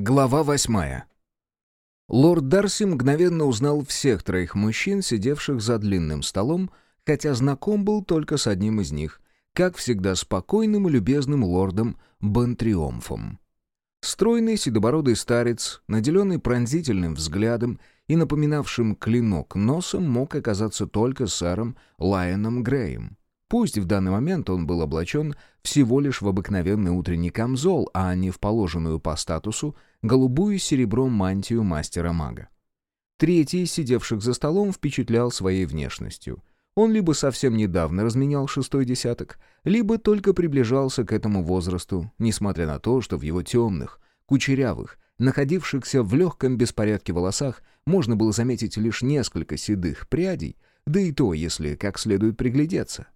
Глава восьмая. Лорд Дарси мгновенно узнал всех троих мужчин, сидевших за длинным столом, хотя знаком был только с одним из них, как всегда спокойным и любезным лордом Бантриомфом. Стройный седобородый старец, наделенный пронзительным взглядом и напоминавшим клинок носом, мог оказаться только сэром Лайоном Греем. Пусть в данный момент он был облачен всего лишь в обыкновенный утренний камзол, а не в положенную по статусу голубую серебром мантию мастера-мага. Третий, сидевших за столом, впечатлял своей внешностью. Он либо совсем недавно разменял шестой десяток, либо только приближался к этому возрасту, несмотря на то, что в его темных, кучерявых, находившихся в легком беспорядке волосах можно было заметить лишь несколько седых прядей, да и то, если как следует приглядеться.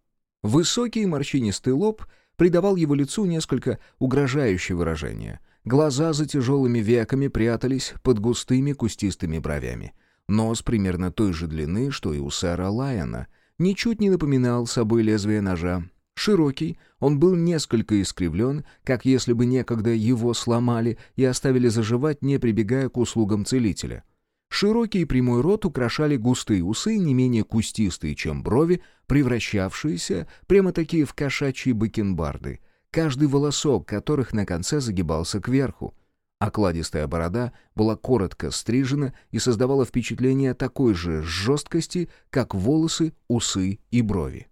Высокий морщинистый лоб придавал его лицу несколько угрожающее выражение. Глаза за тяжелыми веками прятались под густыми кустистыми бровями. Нос примерно той же длины, что и у сэра Лайона, ничуть не напоминал собой лезвие ножа. Широкий, он был несколько искривлен, как если бы некогда его сломали и оставили заживать, не прибегая к услугам целителя. Широкий прямой рот украшали густые усы, не менее кустистые, чем брови, превращавшиеся прямо-таки в кошачьи бакенбарды, каждый волосок которых на конце загибался кверху. Окладистая борода была коротко стрижена и создавала впечатление такой же жесткости, как волосы, усы и брови.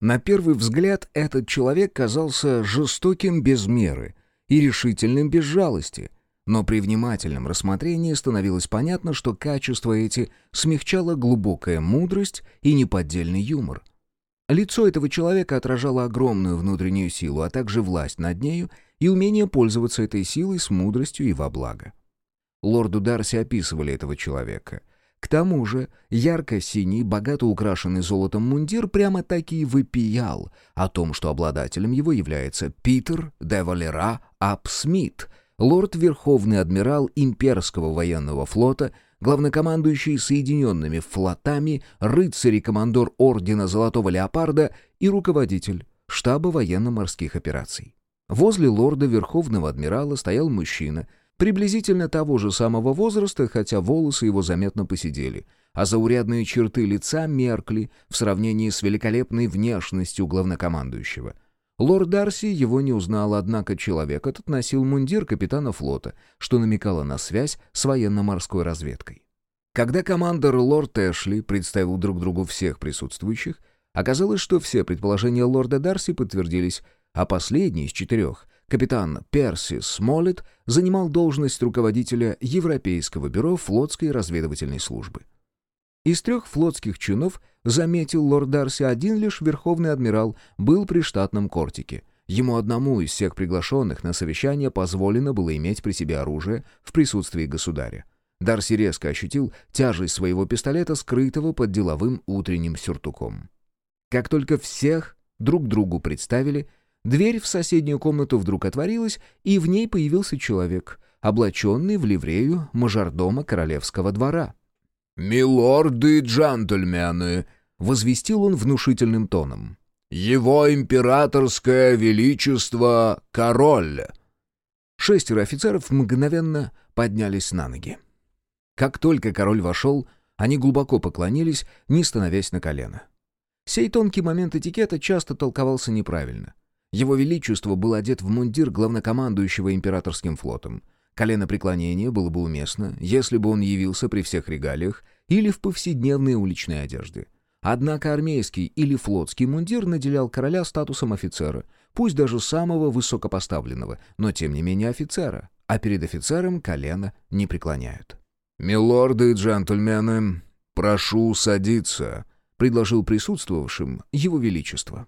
На первый взгляд этот человек казался жестоким без меры и решительным без жалости — но при внимательном рассмотрении становилось понятно, что качества эти смягчала глубокая мудрость и неподдельный юмор. Лицо этого человека отражало огромную внутреннюю силу, а также власть над нею и умение пользоваться этой силой с мудростью и во благо. Лорду Дарси описывали этого человека. К тому же ярко-синий, богато украшенный золотом мундир прямо-таки и выпиял о том, что обладателем его является Питер де Валера Апсмит — лорд-верховный адмирал имперского военного флота, главнокомандующий Соединенными флотами, рыцарь-командор Ордена Золотого Леопарда и руководитель штаба военно-морских операций. Возле лорда Верховного Адмирала стоял мужчина, приблизительно того же самого возраста, хотя волосы его заметно посидели, а заурядные черты лица меркли в сравнении с великолепной внешностью главнокомандующего — Лорд Дарси его не узнал, однако человек этот носил мундир капитана флота, что намекало на связь с военно-морской разведкой. Когда командор лорд Эшли представил друг другу всех присутствующих, оказалось, что все предположения лорда Дарси подтвердились, а последний из четырех, капитан Перси Смоллет, занимал должность руководителя Европейского бюро флотской разведывательной службы. Из трех флотских чинов, заметил лорд Дарси, один лишь верховный адмирал был при штатном кортике. Ему одному из всех приглашенных на совещание позволено было иметь при себе оружие в присутствии государя. Дарси резко ощутил тяжесть своего пистолета, скрытого под деловым утренним сюртуком. Как только всех друг другу представили, дверь в соседнюю комнату вдруг отворилась, и в ней появился человек, облаченный в ливрею мажордома королевского двора. «Милорды и джентльмены!» — возвестил он внушительным тоном. «Его императорское величество — король!» Шестеро офицеров мгновенно поднялись на ноги. Как только король вошел, они глубоко поклонились, не становясь на колено. Сей тонкий момент этикета часто толковался неправильно. Его Величество был одет в мундир главнокомандующего императорским флотом — Колено преклонения было бы уместно, если бы он явился при всех регалиях или в повседневной уличной одежде. Однако армейский или флотский мундир наделял короля статусом офицера, пусть даже самого высокопоставленного, но тем не менее офицера, а перед офицером колено не преклоняют. «Милорды и джентльмены, прошу садиться», — предложил присутствовавшим его величество.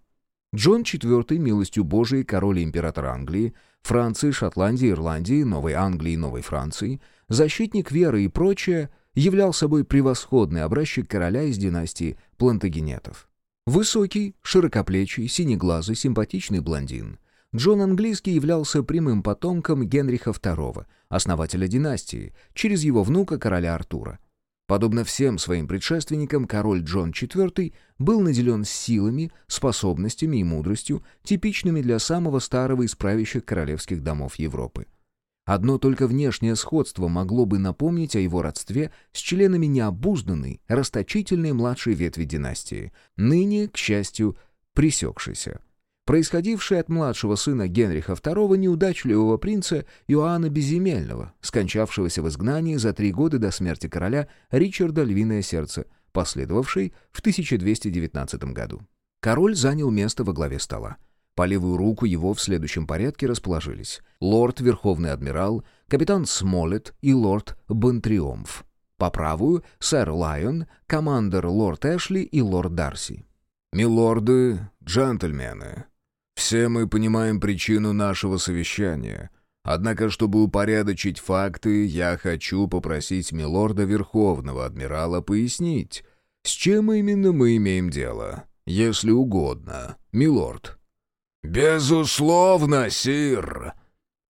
Джон IV, милостью Божией, король и император Англии, Франции, Шотландии, Ирландии, Новой Англии и Новой Франции, защитник веры и прочее, являл собой превосходный образчик короля из династии Плантагенетов. Высокий, широкоплечий, синеглазый, симпатичный блондин. Джон Английский являлся прямым потомком Генриха II, основателя династии, через его внука короля Артура. Подобно всем своим предшественникам, король Джон IV был наделен силами, способностями и мудростью, типичными для самого старого из правящих королевских домов Европы. Одно только внешнее сходство могло бы напомнить о его родстве с членами необузданной, расточительной младшей ветви династии, ныне, к счастью, пресекшейся. Происходившее от младшего сына Генриха II неудачливого принца Иоанна Безземельного, скончавшегося в изгнании за три года до смерти короля Ричарда Львиное Сердце, последовавшей в 1219 году. Король занял место во главе стола. По левую руку его в следующем порядке расположились лорд Верховный Адмирал, капитан Смолет и лорд Бонтриомф. По правую — сэр Лайон, командор лорд Эшли и лорд Дарси. «Милорды, джентльмены, все мы понимаем причину нашего совещания. Однако, чтобы упорядочить факты, я хочу попросить милорда Верховного Адмирала пояснить, с чем именно мы имеем дело, если угодно, милорд». «Безусловно, сир!»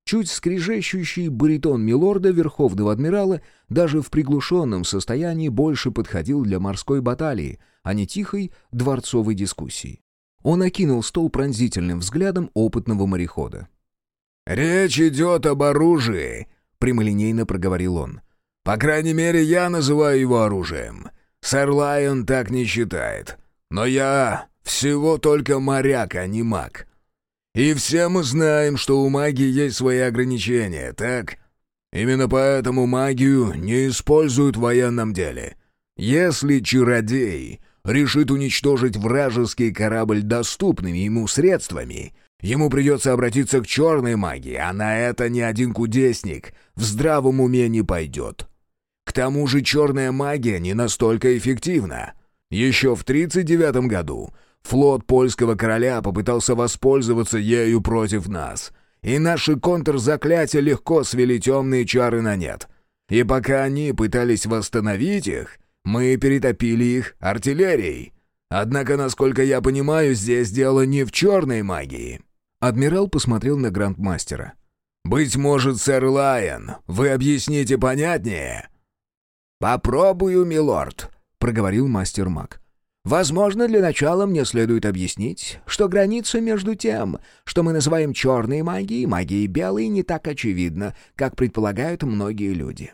Чуть скрижещущий баритон милорда Верховного Адмирала даже в приглушенном состоянии больше подходил для морской баталии, а не тихой дворцовой дискуссии. Он окинул стол пронзительным взглядом опытного морехода. «Речь идет об оружии», — прямолинейно проговорил он. «По крайней мере, я называю его оружием. Сэр Лайон так не считает. Но я всего только моряк, а не маг. И все мы знаем, что у магии есть свои ограничения, так? Именно поэтому магию не используют в военном деле. Если чародей решит уничтожить вражеский корабль доступными ему средствами, ему придется обратиться к черной магии, а на это ни один кудесник в здравом уме не пойдет. К тому же черная магия не настолько эффективна. Еще в 1939 году Флот польского короля попытался воспользоваться ею против нас, и наши контрзаклятия легко свели темные чары на нет. И пока они пытались восстановить их, мы перетопили их артиллерией. Однако, насколько я понимаю, здесь дело не в черной магии». Адмирал посмотрел на грандмастера. «Быть может, сэр Лайон, вы объясните понятнее?» «Попробую, милорд», — проговорил мастер-маг. Возможно, для начала мне следует объяснить, что граница между тем, что мы называем черной магией магией белой, не так очевидна, как предполагают многие люди.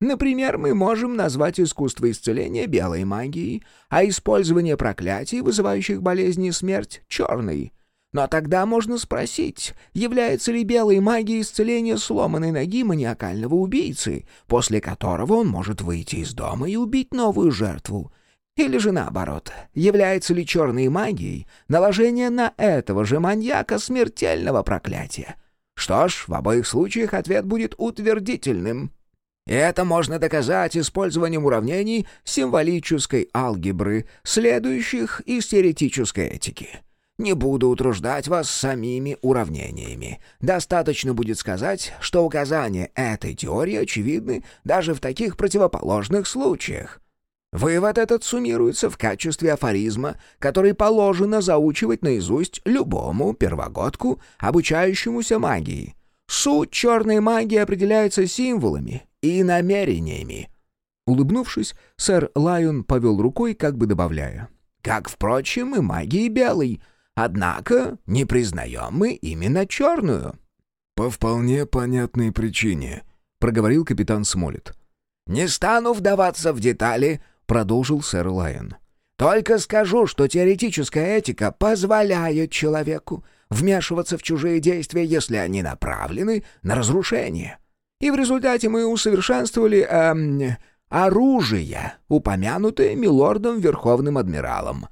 Например, мы можем назвать искусство исцеления белой магией, а использование проклятий, вызывающих болезни и смерть, черной. Но тогда можно спросить, является ли белой магией исцеление сломанной ноги маниакального убийцы, после которого он может выйти из дома и убить новую жертву — или же наоборот, является ли черной магией наложение на этого же маньяка смертельного проклятия? Что ж, в обоих случаях ответ будет утвердительным. Это можно доказать использованием уравнений символической алгебры, следующих из теоретической этики. Не буду утруждать вас самими уравнениями. Достаточно будет сказать, что указания этой теории очевидны даже в таких противоположных случаях. Вывод этот суммируется в качестве афоризма, который положено заучивать наизусть любому первогодку, обучающемуся магии. Суть черной магии определяется символами и намерениями. Улыбнувшись, сэр Лайон повел рукой, как бы добавляя. «Как, впрочем, и магии белой. Однако не признаем мы именно черную». «По вполне понятной причине», — проговорил капитан Смолет. «Не стану вдаваться в детали», — продолжил сэр Лайон. «Только скажу, что теоретическая этика позволяет человеку вмешиваться в чужие действия, если они направлены на разрушение. И в результате мы усовершенствовали эм, оружие, упомянутое милордом Верховным Адмиралом».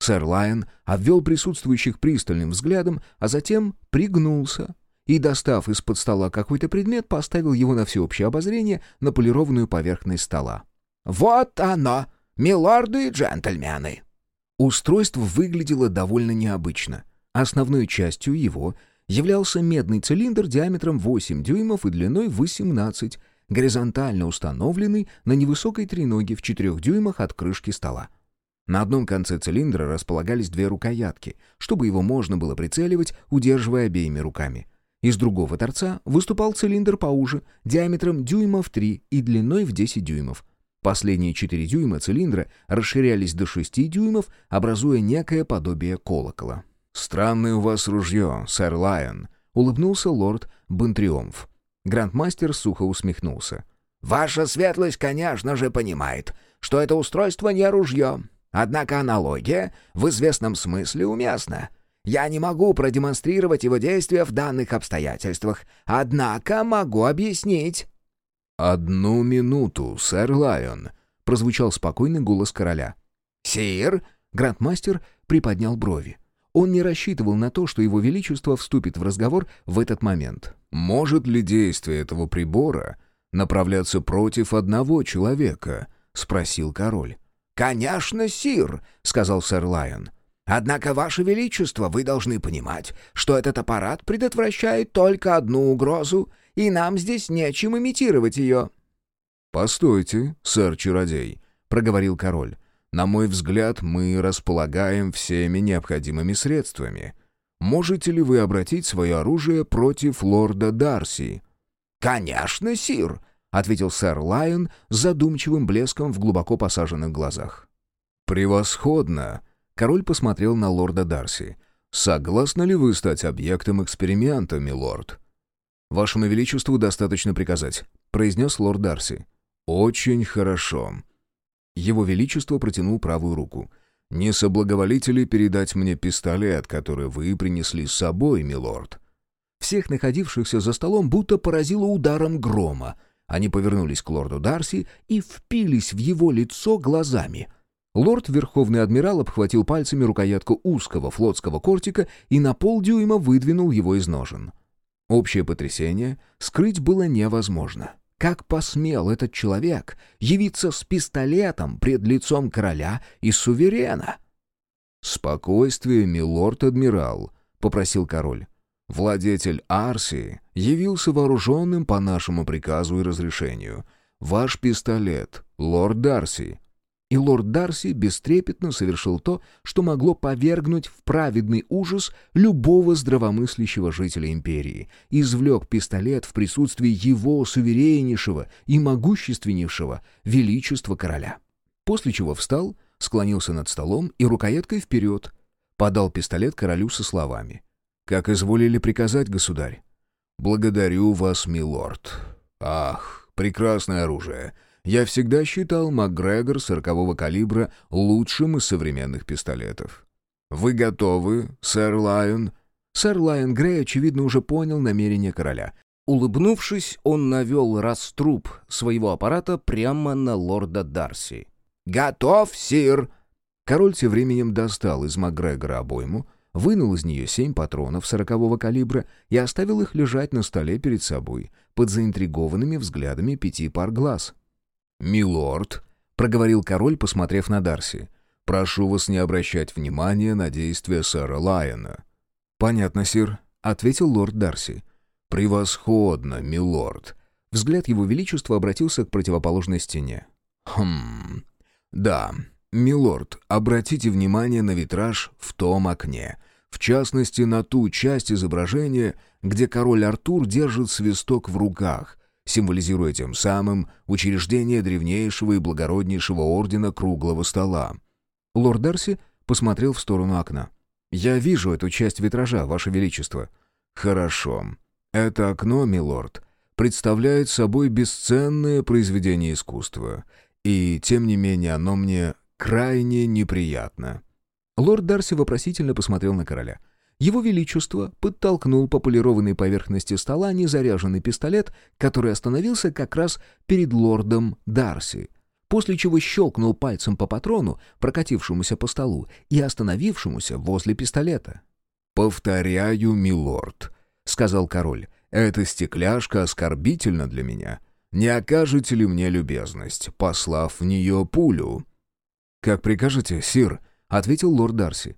Сэр Лайон обвел присутствующих пристальным взглядом, а затем пригнулся и, достав из-под стола какой-то предмет, поставил его на всеобщее обозрение на полированную поверхность стола. «Вот оно, милорды и джентльмены!» Устройство выглядело довольно необычно. Основной частью его являлся медный цилиндр диаметром 8 дюймов и длиной 18, горизонтально установленный на невысокой треноге в 4 дюймах от крышки стола. На одном конце цилиндра располагались две рукоятки, чтобы его можно было прицеливать, удерживая обеими руками. Из другого торца выступал цилиндр поуже, диаметром дюймов 3 и длиной в 10 дюймов. Последние 4 дюйма цилиндра расширялись до 6 дюймов, образуя некое подобие колокола. «Странное у вас ружье, сэр Лайон», — улыбнулся лорд Бонтриомф. Грандмастер сухо усмехнулся. «Ваша светлость, конечно же, понимает, что это устройство не ружье. Однако аналогия в известном смысле уместна. Я не могу продемонстрировать его действия в данных обстоятельствах, однако могу объяснить». «Одну минуту, сэр Лайон», — прозвучал спокойный голос короля. «Сир?» — грандмастер приподнял брови. Он не рассчитывал на то, что его величество вступит в разговор в этот момент. «Может ли действие этого прибора направляться против одного человека?» — спросил король. «Конечно, сир», — сказал сэр Лайон. «Однако, ваше величество, вы должны понимать, что этот аппарат предотвращает только одну угрозу, и нам здесь нечем имитировать ее». «Постойте, сэр-чародей», — проговорил король. На мой взгляд, мы располагаем всеми необходимыми средствами. Можете ли вы обратить свое оружие против лорда Дарси?» «Конечно, сир», — ответил сэр Лайон с задумчивым блеском в глубоко посаженных глазах. «Превосходно!» — король посмотрел на лорда Дарси. «Согласны ли вы стать объектом эксперимента, милорд?» «Вашему величеству достаточно приказать», — произнес лорд Дарси. «Очень хорошо», его Величество протянул правую руку. «Не соблаговолите ли передать мне пистолет, который вы принесли с собой, милорд?» Всех находившихся за столом будто поразило ударом грома. Они повернулись к лорду Дарси и впились в его лицо глазами. Лорд Верховный Адмирал обхватил пальцами рукоятку узкого флотского кортика и на полдюйма выдвинул его из ножен. Общее потрясение скрыть было невозможно. Как посмел этот человек явиться с пистолетом пред лицом короля и суверена? «Спокойствие, милорд-адмирал», — попросил король. «Владетель Арсии явился вооруженным по нашему приказу и разрешению. Ваш пистолет, лорд Дарси, и лорд Дарси бестрепетно совершил то, что могло повергнуть в праведный ужас любого здравомыслящего жителя империи. Извлек пистолет в присутствии его сувереннейшего и могущественнейшего величества короля. После чего встал, склонился над столом и рукояткой вперед подал пистолет королю со словами. «Как изволили приказать, государь?» «Благодарю вас, милорд. Ах, прекрасное оружие. Я всегда считал МакГрегор сорокового калибра лучшим из современных пистолетов. «Вы готовы, сэр Лайон?» Сэр Лайон Грей, очевидно, уже понял намерение короля. Улыбнувшись, он навел раструб своего аппарата прямо на лорда Дарси. «Готов, сир!» Король тем временем достал из МакГрегора обойму, вынул из нее семь патронов сорокового калибра и оставил их лежать на столе перед собой, под заинтригованными взглядами пяти пар глаз. «Милорд», — проговорил король, посмотрев на Дарси, — «прошу вас не обращать внимания на действия сэра Лайона». «Понятно, сир», — ответил лорд Дарси. «Превосходно, милорд». Взгляд его величества обратился к противоположной стене. «Хм... Да, милорд, обратите внимание на витраж в том окне, в частности, на ту часть изображения, где король Артур держит свисток в руках, символизируя тем самым учреждение древнейшего и благороднейшего ордена круглого стола. Лорд Дарси посмотрел в сторону окна. «Я вижу эту часть витража, Ваше Величество». «Хорошо. Это окно, милорд, представляет собой бесценное произведение искусства, и, тем не менее, оно мне крайне неприятно». Лорд Дарси вопросительно посмотрел на короля. Его Величество подтолкнул по полированной поверхности стола незаряженный пистолет, который остановился как раз перед лордом Дарси, после чего щелкнул пальцем по патрону, прокатившемуся по столу, и остановившемуся возле пистолета. «Повторяю, милорд», — сказал король, — «эта стекляшка оскорбительна для меня. Не окажете ли мне любезность, послав в нее пулю?» «Как прикажете, сир», — ответил лорд Дарси.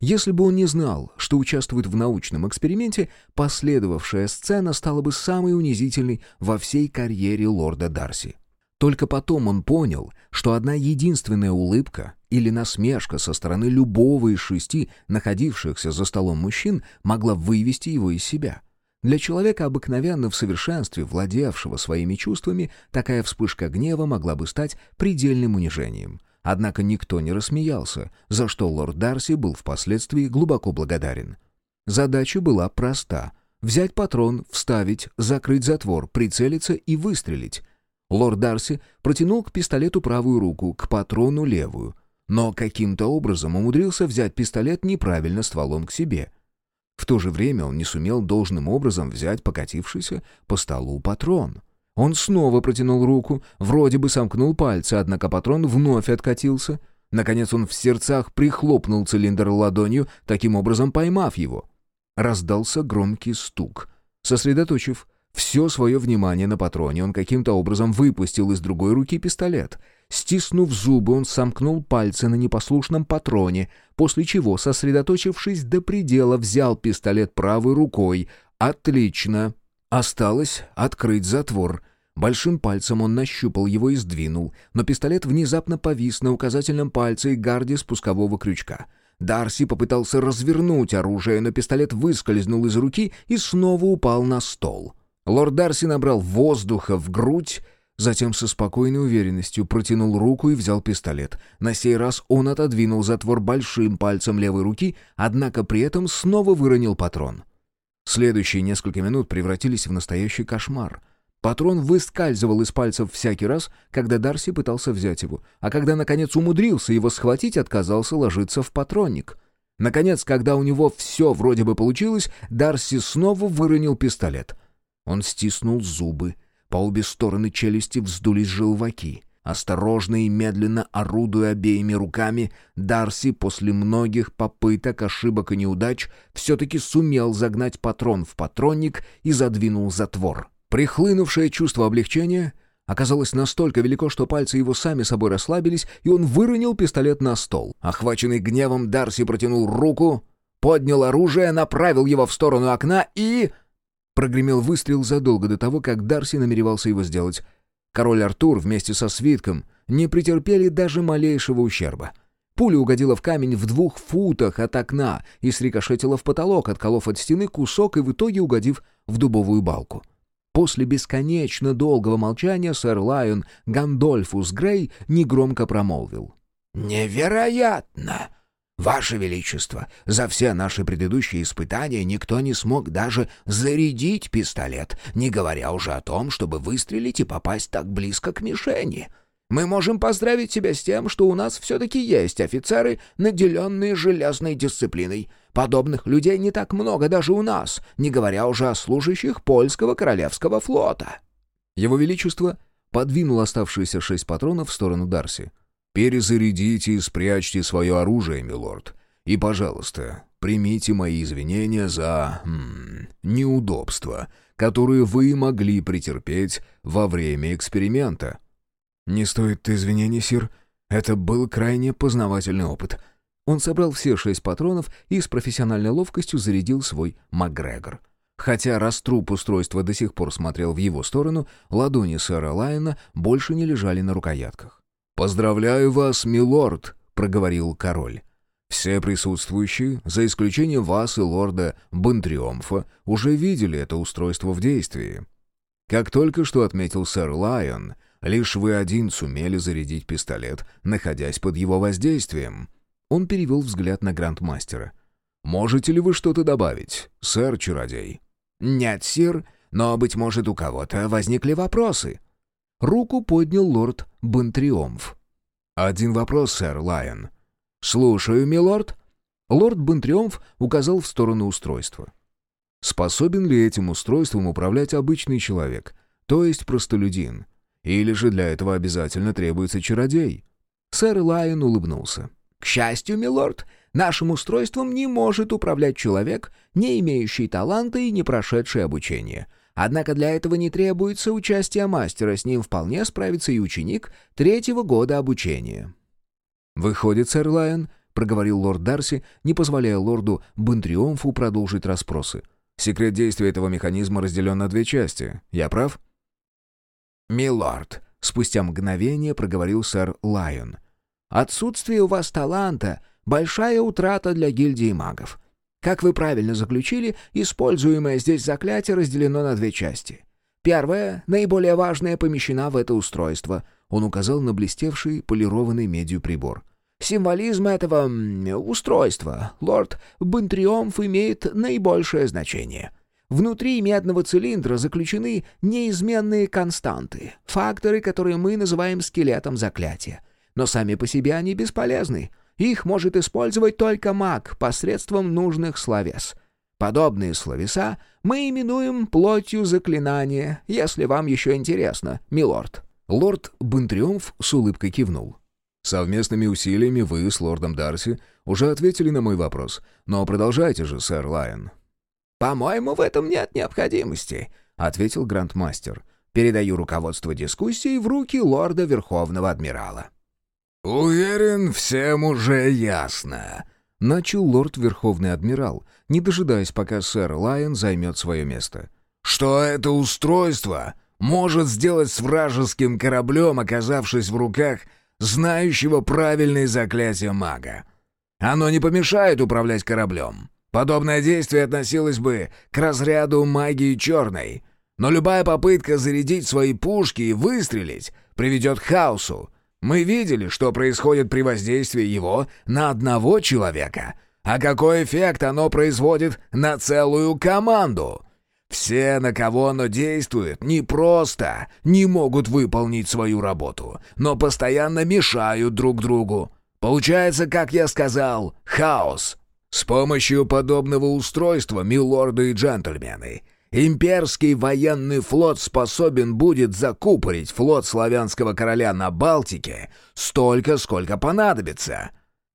Если бы он не знал, что участвует в научном эксперименте, последовавшая сцена стала бы самой унизительной во всей карьере лорда Дарси. Только потом он понял, что одна единственная улыбка или насмешка со стороны любого из шести находившихся за столом мужчин могла вывести его из себя. Для человека, обыкновенно в совершенстве владевшего своими чувствами, такая вспышка гнева могла бы стать предельным унижением. Однако никто не рассмеялся, за что лорд Дарси был впоследствии глубоко благодарен. Задача была проста Взять патрон, вставить, закрыть затвор, прицелиться и выстрелить. Лорд Дарси протянул к пистолету правую руку, к патрону левую. Но каким-то образом умудрился взять пистолет неправильно стволом к себе. В то же время он не сумел должным образом взять покатившийся по столу патрон. Он снова протянул руку, вроде бы сомкнул пальцы, однако патрон вновь откатился. Наконец он в сердцах прихлопнул цилиндр ладонью, таким образом поймав его. Раздался громкий стук. Сосредоточив все свое внимание на патроне, он каким-то образом выпустил из другой руки пистолет. Стиснув зубы, он сомкнул пальцы на непослушном патроне, после чего, сосредоточившись до предела, взял пистолет правой рукой. «Отлично!» Осталось открыть затвор. Большим пальцем он нащупал его и сдвинул, но пистолет внезапно повис на указательном пальце и гарде спускового крючка — Дарси попытался развернуть оружие, но пистолет выскользнул из руки и снова упал на стол. Лорд Дарси набрал воздуха в грудь, затем со спокойной уверенностью протянул руку и взял пистолет. На сей раз он отодвинул затвор большим пальцем левой руки, однако при этом снова выронил патрон. Следующие несколько минут превратились в настоящий кошмар — Патрон выскальзывал из пальцев всякий раз, когда Дарси пытался взять его, а когда, наконец, умудрился его схватить, отказался ложиться в патронник. Наконец, когда у него все вроде бы получилось, Дарси снова выронил пистолет. Он стиснул зубы. По обе стороны челюсти вздулись желваки. Осторожно и медленно орудуя обеими руками, Дарси после многих попыток, ошибок и неудач все-таки сумел загнать патрон в патронник и задвинул затвор. Прихлынувшее чувство облегчения оказалось настолько велико, что пальцы его сами собой расслабились, и он выронил пистолет на стол. Охваченный гневом, Дарси протянул руку, поднял оружие, направил его в сторону окна и... Прогремел выстрел задолго до того, как Дарси намеревался его сделать. Король Артур вместе со свитком не претерпели даже малейшего ущерба. Пуля угодила в камень в двух футах от окна и срикошетила в потолок, отколов от стены кусок и в итоге угодив в дубовую балку. После бесконечно долгого молчания сэр Лайон Гандольфус Грей негромко промолвил. «Невероятно! Ваше Величество, за все наши предыдущие испытания никто не смог даже зарядить пистолет, не говоря уже о том, чтобы выстрелить и попасть так близко к мишени. Мы можем поздравить себя с тем, что у нас все-таки есть офицеры, наделенные железной дисциплиной. Подобных людей не так много даже у нас, не говоря уже о служащих польского королевского флота». Его Величество подвинул оставшиеся шесть патронов в сторону Дарси. «Перезарядите и спрячьте свое оружие, милорд. И, пожалуйста, примите мои извинения за... М, неудобства, которые вы могли претерпеть во время эксперимента». «Не стоит извинений, сир. Это был крайне познавательный опыт». Он собрал все шесть патронов и с профессиональной ловкостью зарядил свой МакГрегор. Хотя раструб устройства до сих пор смотрел в его сторону, ладони сэра Лайена больше не лежали на рукоятках. «Поздравляю вас, милорд!» — проговорил король. «Все присутствующие, за исключением вас и лорда Бентриомфа, уже видели это устройство в действии. Как только что отметил сэр Лайон, Лишь вы один сумели зарядить пистолет, находясь под его воздействием». Он перевел взгляд на грандмастера. «Можете ли вы что-то добавить, сэр-чародей?» «Нет, сир, но, быть может, у кого-то возникли вопросы». Руку поднял лорд Бентриомф. «Один вопрос, сэр Лайон». «Слушаю, милорд». Лорд Бентриомф указал в сторону устройства. «Способен ли этим устройством управлять обычный человек, то есть простолюдин?» Или же для этого обязательно требуется чародей?» Сэр Лайон улыбнулся. «К счастью, милорд, нашим устройством не может управлять человек, не имеющий таланта и не прошедший обучение. Однако для этого не требуется участия мастера, с ним вполне справится и ученик третьего года обучения». «Выходит, сэр Лайон», — проговорил лорд Дарси, не позволяя лорду Бентриомфу продолжить расспросы. «Секрет действия этого механизма разделен на две части. Я прав?» «Милорд», — спустя мгновение проговорил сэр Лайон, — «отсутствие у вас таланта — большая утрата для гильдии магов. Как вы правильно заключили, используемое здесь заклятие разделено на две части. Первая, наиболее важная, помещена в это устройство». Он указал на блестевший полированный медью прибор. Символизм этого устройства, лорд Бентриомф, имеет наибольшее значение. Внутри медного цилиндра заключены неизменные константы, факторы, которые мы называем скелетом заклятия. Но сами по себе они бесполезны. Их может использовать только маг посредством нужных словес. Подобные словеса мы именуем плотью заклинания, если вам еще интересно, милорд». Лорд Бентриумф с улыбкой кивнул. «Совместными усилиями вы с лордом Дарси уже ответили на мой вопрос. Но продолжайте же, сэр Лайон». «По-моему, в этом нет необходимости», — ответил грандмастер. «Передаю руководство дискуссии в руки лорда Верховного Адмирала». «Уверен, всем уже ясно», — начал лорд Верховный Адмирал, не дожидаясь, пока сэр Лайон займет свое место. «Что это устройство может сделать с вражеским кораблем, оказавшись в руках знающего правильные заклятия мага? Оно не помешает управлять кораблем. Подобное действие относилось бы к разряду магии черной. Но любая попытка зарядить свои пушки и выстрелить приведет к хаосу, мы видели, что происходит при воздействии его на одного человека, а какой эффект оно производит на целую команду. Все, на кого оно действует, не просто не могут выполнить свою работу, но постоянно мешают друг другу. Получается, как я сказал, хаос. С помощью подобного устройства, милорды и джентльмены, Имперский военный флот способен будет закупорить флот славянского короля на Балтике столько, сколько понадобится.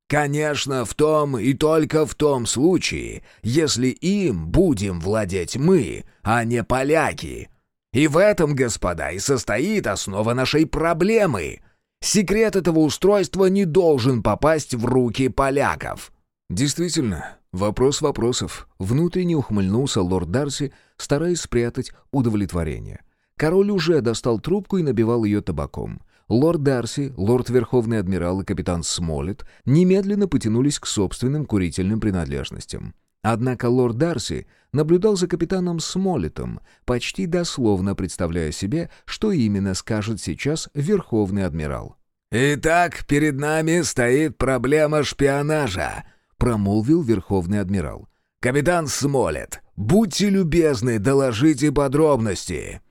Конечно, в том и только в том случае, если им будем владеть мы, а не поляки. И в этом, господа, и состоит основа нашей проблемы. Секрет этого устройства не должен попасть в руки поляков. Действительно, вопрос вопросов. Внутренне ухмыльнулся лорд Дарси, стараясь спрятать удовлетворение. Король уже достал трубку и набивал ее табаком. Лорд Дарси, лорд Верховный Адмирал и капитан Смолет немедленно потянулись к собственным курительным принадлежностям. Однако лорд Дарси наблюдал за капитаном Смолетом, почти дословно представляя себе, что именно скажет сейчас Верховный Адмирал. «Итак, перед нами стоит проблема шпионажа», — промолвил Верховный Адмирал. «Капитан Смолет, будьте любезны, доложите подробности».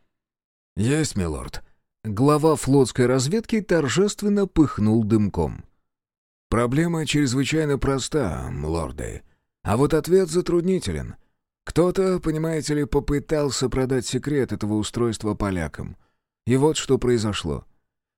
«Есть, милорд». Глава флотской разведки торжественно пыхнул дымком. «Проблема чрезвычайно проста, лорды. А вот ответ затруднителен. Кто-то, понимаете ли, попытался продать секрет этого устройства полякам. И вот что произошло.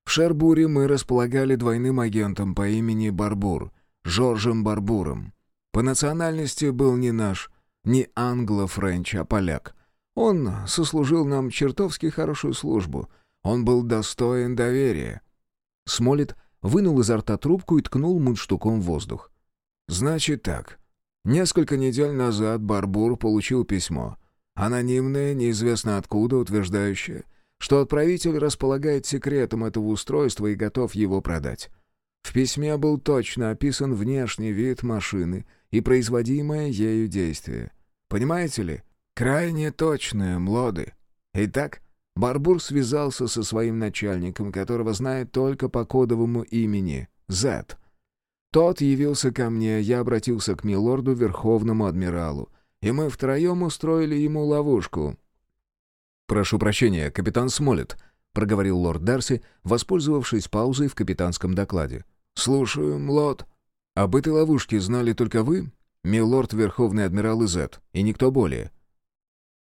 В Шербуре мы располагали двойным агентом по имени Барбур, Жоржем Барбуром. По национальности был не наш, не Anglo-French, а поляк. Он сослужил нам чертовски хорошую службу. Он был достоин доверия. Смолет вынул изо рта трубку и ткнул мундштуком в воздух. «Значит так. Несколько недель назад Барбур получил письмо. Анонимное, неизвестно откуда, утверждающее, что отправитель располагает секретом этого устройства и готов его продать. В письме был точно описан внешний вид машины и производимое ею действие. Понимаете ли? Крайне точное, млоды. Итак, Барбур связался со своим начальником, которого знает только по кодовому имени — Зет. Тот явился ко мне, я обратился к милорду Верховному Адмиралу, и мы втроем устроили ему ловушку. «Прошу прощения, капитан Смолет», — проговорил лорд Дарси, воспользовавшись паузой в капитанском докладе. «Слушаю, млот. Об этой ловушке знали только вы, милорд Верховный Адмирал Изет, и никто более?»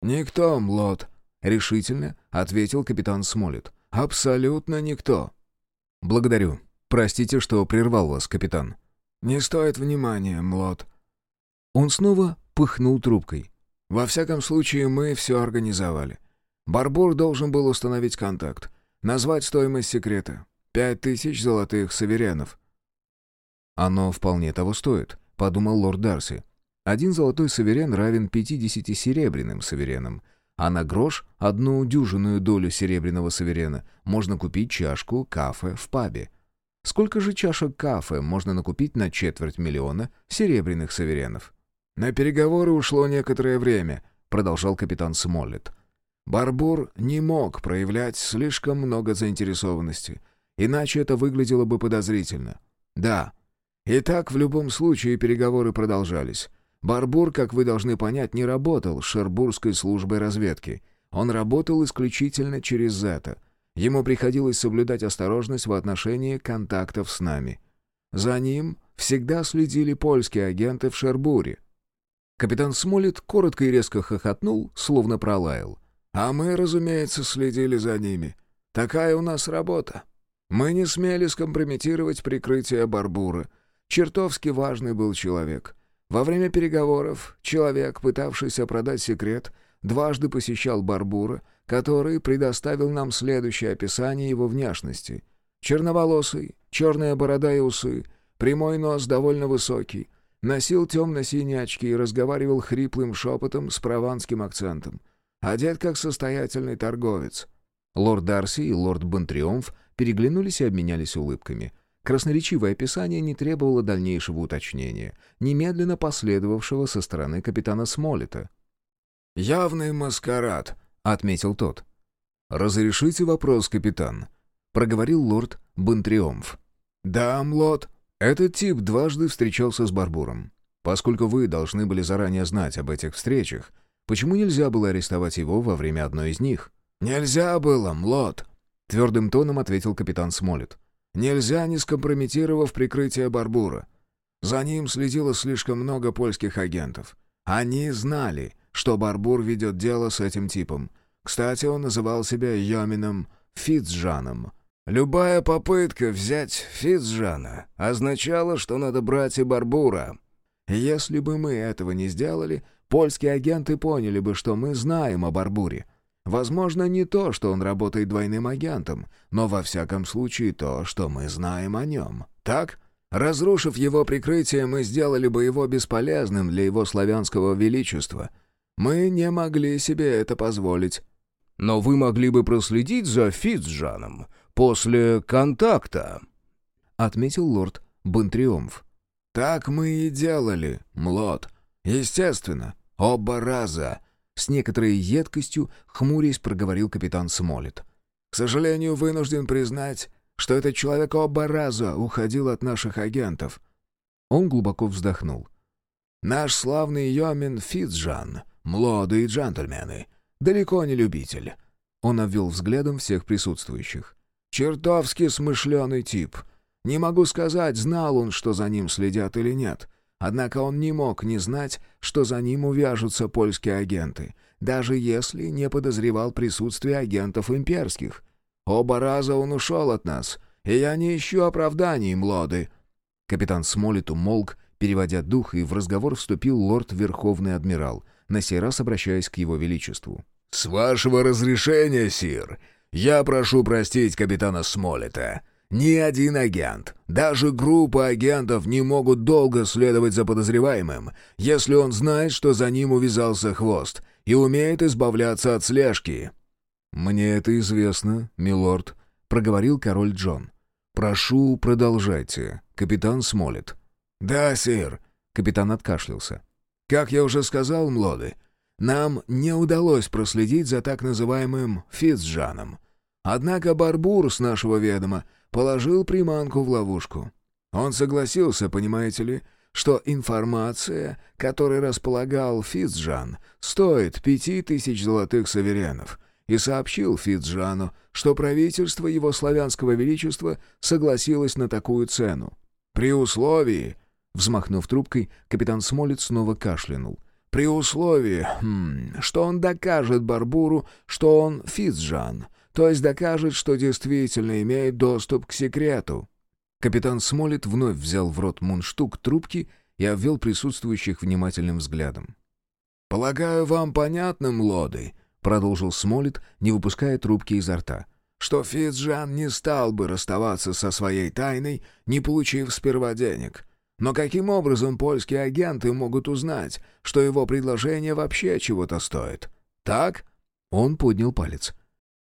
«Никто, млот», — решительно ответил капитан Смолет. «Абсолютно никто». «Благодарю. Простите, что прервал вас, капитан». «Не стоит внимания, млот». Он снова пыхнул трубкой. «Во всяком случае, мы все организовали. Барбур должен был установить контакт, назвать стоимость секрета. Пять тысяч золотых саверенов». «Оно вполне того стоит», — подумал лорд Дарси. «Один золотой саверен равен пятидесяти серебряным саверенам, а на грош, одну дюжинную долю серебряного саверена, можно купить чашку кафе в пабе. Сколько же чашек кафе можно накупить на четверть миллиона серебряных саверенов?» «На переговоры ушло некоторое время», — продолжал капитан Смоллет. «Барбур не мог проявлять слишком много заинтересованности». Иначе это выглядело бы подозрительно. Да. И так в любом случае переговоры продолжались. Барбур, как вы должны понять, не работал с Шербургской службой разведки. Он работал исключительно через Зета. Ему приходилось соблюдать осторожность в отношении контактов с нами. За ним всегда следили польские агенты в Шербуре. Капитан Смолет коротко и резко хохотнул, словно пролаял. «А мы, разумеется, следили за ними. Такая у нас работа. Мы не смели скомпрометировать прикрытие Барбуры. Чертовски важный был человек. Во время переговоров человек, пытавшийся продать секрет, дважды посещал Барбура, который предоставил нам следующее описание его внешности. Черноволосый, черная борода и усы, прямой нос довольно высокий, носил темно-синие очки и разговаривал хриплым шепотом с прованским акцентом. Одет как состоятельный торговец. Лорд Дарси и лорд Бонтриомф переглянулись и обменялись улыбками — Красноречивое описание не требовало дальнейшего уточнения, немедленно последовавшего со стороны капитана Смолета. «Явный маскарад», — отметил тот. «Разрешите вопрос, капитан?» — проговорил лорд Бонтриомф. «Да, млот». Этот тип дважды встречался с Барбуром. Поскольку вы должны были заранее знать об этих встречах, почему нельзя было арестовать его во время одной из них? «Нельзя было, млот», — твердым тоном ответил капитан Смолет. Нельзя, не скомпрометировав прикрытие Барбура. За ним следило слишком много польских агентов. Они знали, что Барбур ведет дело с этим типом. Кстати, он называл себя Йомином Фицджаном. Любая попытка взять Фицджана означала, что надо брать и Барбура. Если бы мы этого не сделали, польские агенты поняли бы, что мы знаем о Барбуре — Возможно, не то, что он работает двойным агентом, но во всяком случае то, что мы знаем о нем. Так? Разрушив его прикрытие, мы сделали бы его бесполезным для его славянского величества. Мы не могли себе это позволить. Но вы могли бы проследить за Фицджаном после контакта, — отметил лорд Бонтриумф. «Так мы и делали, Млот. Естественно, оба раза. С некоторой едкостью, хмурясь, проговорил капитан Смолет. «К сожалению, вынужден признать, что этот человек оба раза уходил от наших агентов». Он глубоко вздохнул. «Наш славный Йомин Фитджан, молодые джентльмены, далеко не любитель». Он обвел взглядом всех присутствующих. «Чертовски смышленый тип. Не могу сказать, знал он, что за ним следят или нет. Однако он не мог не знать, что за ним увяжутся польские агенты, даже если не подозревал присутствие агентов имперских. Оба раза он ушел от нас, и я не ищу оправданий, млоды». Капитан Смолет умолк, переводя дух, и в разговор вступил лорд-верховный адмирал, на сей раз обращаясь к его величеству. «С вашего разрешения, сир, я прошу простить капитана Смолета. Ни один агент, даже группа агентов не могут долго следовать за подозреваемым, если он знает, что за ним увязался хвост, и умеет избавляться от слежки». «Мне это известно, милорд», — проговорил король Джон. «Прошу, продолжайте, капитан Смолет». «Да, сэр», — капитан откашлялся. «Как я уже сказал, Млоды, нам не удалось проследить за так называемым Фицджаном. Однако Барбур с нашего ведома положил приманку в ловушку. Он согласился, понимаете ли, что информация, которой располагал Фицджан, стоит пяти тысяч золотых саверенов, и сообщил Фицджану, что правительство его славянского величества согласилось на такую цену. При условии... Взмахнув трубкой, капитан Смолет снова кашлянул. «При условии, хм, что он докажет Барбуру, что он Фицджан, то есть докажет, что действительно имеет доступ к секрету». Капитан Смолет вновь взял в рот мундштук трубки и обвел присутствующих внимательным взглядом. «Полагаю, вам понятным, лоды», — продолжил Смолет, не выпуская трубки изо рта, «что Фицджан не стал бы расставаться со своей тайной, не получив сперва денег. Но каким образом польские агенты могут узнать, что его предложение вообще чего-то стоит? Так?» Он поднял палец.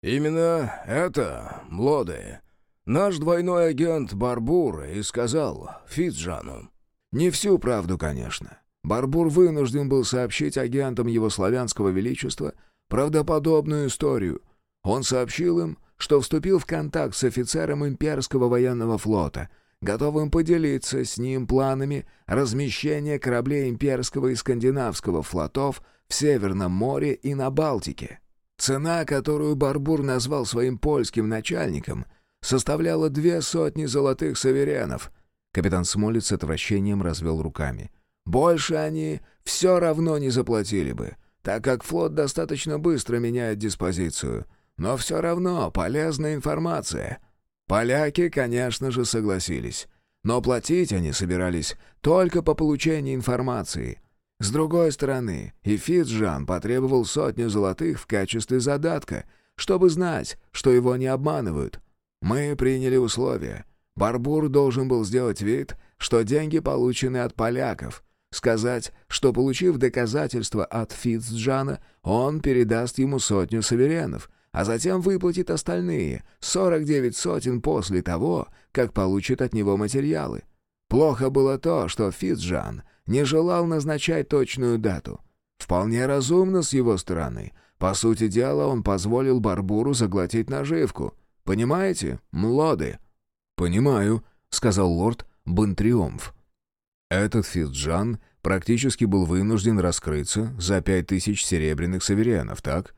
«Именно это, Млоды, наш двойной агент Барбур и сказал Фитджану. Не всю правду, конечно. Барбур вынужден был сообщить агентам его славянского величества правдоподобную историю. Он сообщил им, что вступил в контакт с офицером имперского военного флота, готовым поделиться с ним планами размещения кораблей имперского и скандинавского флотов в Северном море и на Балтике. Цена, которую Барбур назвал своим польским начальником, составляла две сотни золотых саверенов. Капитан Смолец с отвращением развел руками. «Больше они все равно не заплатили бы, так как флот достаточно быстро меняет диспозицию. Но все равно полезная информация». Поляки, конечно же, согласились. Но платить они собирались только по получении информации. С другой стороны, и Фитджан потребовал сотню золотых в качестве задатка, чтобы знать, что его не обманывают. Мы приняли условия. Барбур должен был сделать вид, что деньги получены от поляков, сказать, что, получив доказательства от Фитцджана, он передаст ему сотню суверенов, а затем выплатит остальные 49 сотен после того, как получит от него материалы. Плохо было то, что Фитджан не желал назначать точную дату. Вполне разумно с его стороны. По сути дела, он позволил Барбуру заглотить наживку. Понимаете, млоды? «Понимаю», — сказал лорд Бентриумф. Этот Фитджан практически был вынужден раскрыться за пять тысяч серебряных саверенов, так?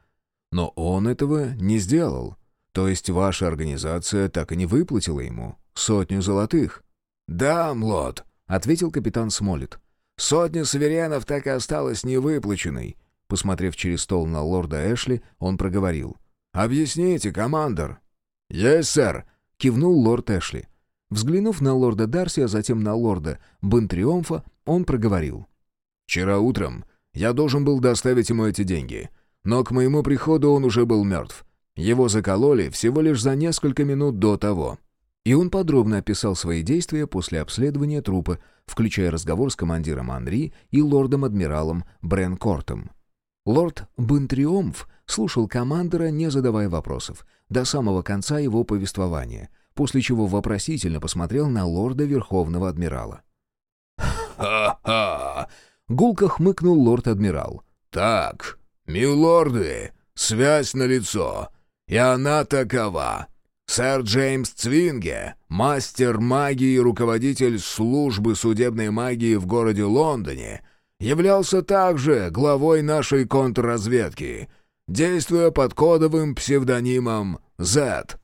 Но он этого не сделал. То есть ваша организация так и не выплатила ему сотню золотых?» «Да, млот», — ответил капитан Смолет. «Сотня суверенов так и осталась невыплаченной». Посмотрев через стол на лорда Эшли, он проговорил. «Объясните, командор». «Есть, сэр», — кивнул лорд Эшли. Взглянув на лорда Дарси, а затем на лорда Бентриомфа, он проговорил. «Вчера утром я должен был доставить ему эти деньги. Но к моему приходу он уже был мертв. Его закололи всего лишь за несколько минут до того. И он подробно описал свои действия после обследования трупа, включая разговор с командиром Анри и лордом-адмиралом Бренкортом. Лорд Бентриомф слушал командора, не задавая вопросов, до самого конца его повествования, после чего вопросительно посмотрел на лорда Верховного Адмирала. «Ха-ха!» — гулко хмыкнул лорд-адмирал. «Так, «Милорды, связь налицо, и она такова. Сэр Джеймс Цвинге, мастер магии и руководитель службы судебной магии в городе Лондоне, являлся также главой нашей контрразведки, действуя под кодовым псевдонимом «Зет».